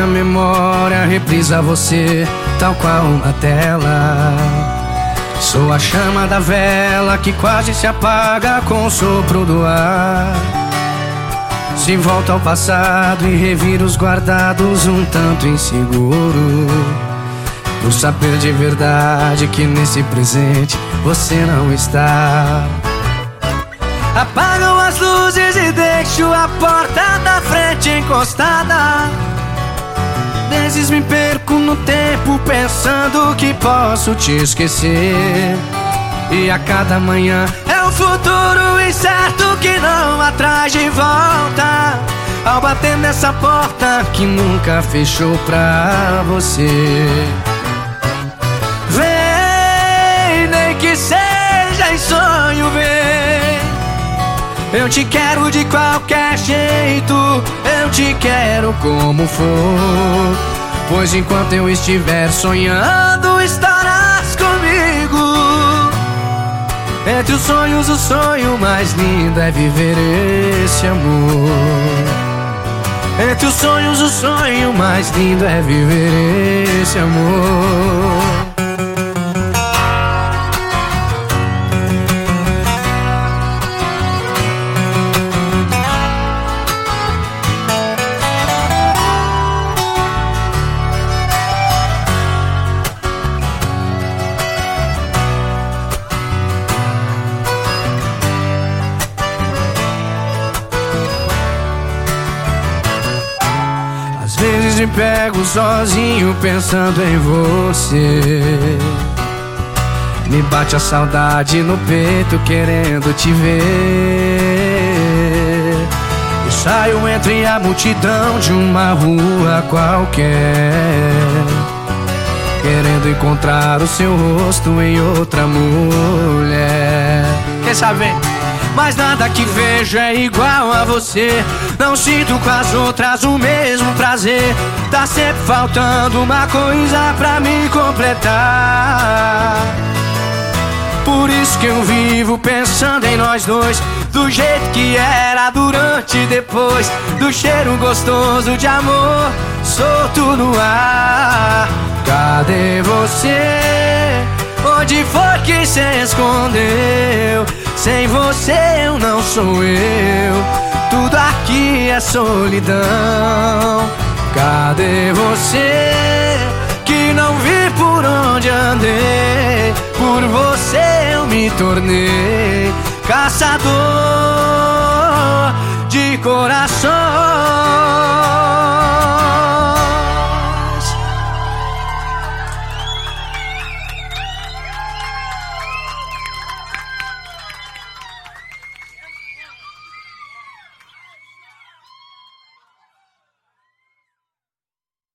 memória reprisa você, tal qual uma tela. Sou a chama da vela que quase se apaga com o sopro do ar. Se volta ao passado e revira os guardados um tanto inseguro. Por saber de verdade que nesse presente você não está. Apagam as luzes e deixo a porta da frente encostada. Vezes me perco no tempo pensando que posso te esquecer. E a cada manhã é um futuro incerto que não atrás de volta. Ao bater nessa porta que nunca fechou pra você. Eu te quero de qualquer jeito, eu te quero como for. Pois enquanto eu estiver sonhando, estarás comigo. Entre os sonhos, o sonho mais lindo é viver esse amor. Entre os sonhos, o sonho mais lindo é viver esse amor. Às vezes me pego sozinho pensando em você. Me bate a saudade no peito querendo te ver. E saio entre a multidão de uma rua qualquer. Querendo encontrar o seu rosto em outra mulher. Quer saber? Mas nada que vejo é igual a você. Não sinto com as outras o mesmo prazer. Tá sempre faltando uma coisa pra me completar. Por isso que eu vivo pensando em nós dois. Do jeito que era durante e depois. Do cheiro gostoso de amor solto no ar. Cadê você? Onde foi que se escondeu? Você eu não sou eu. Tudo aqui é solidão. Cadê você? Que não vi por onde andei. Por você eu me tornei caçador de coração.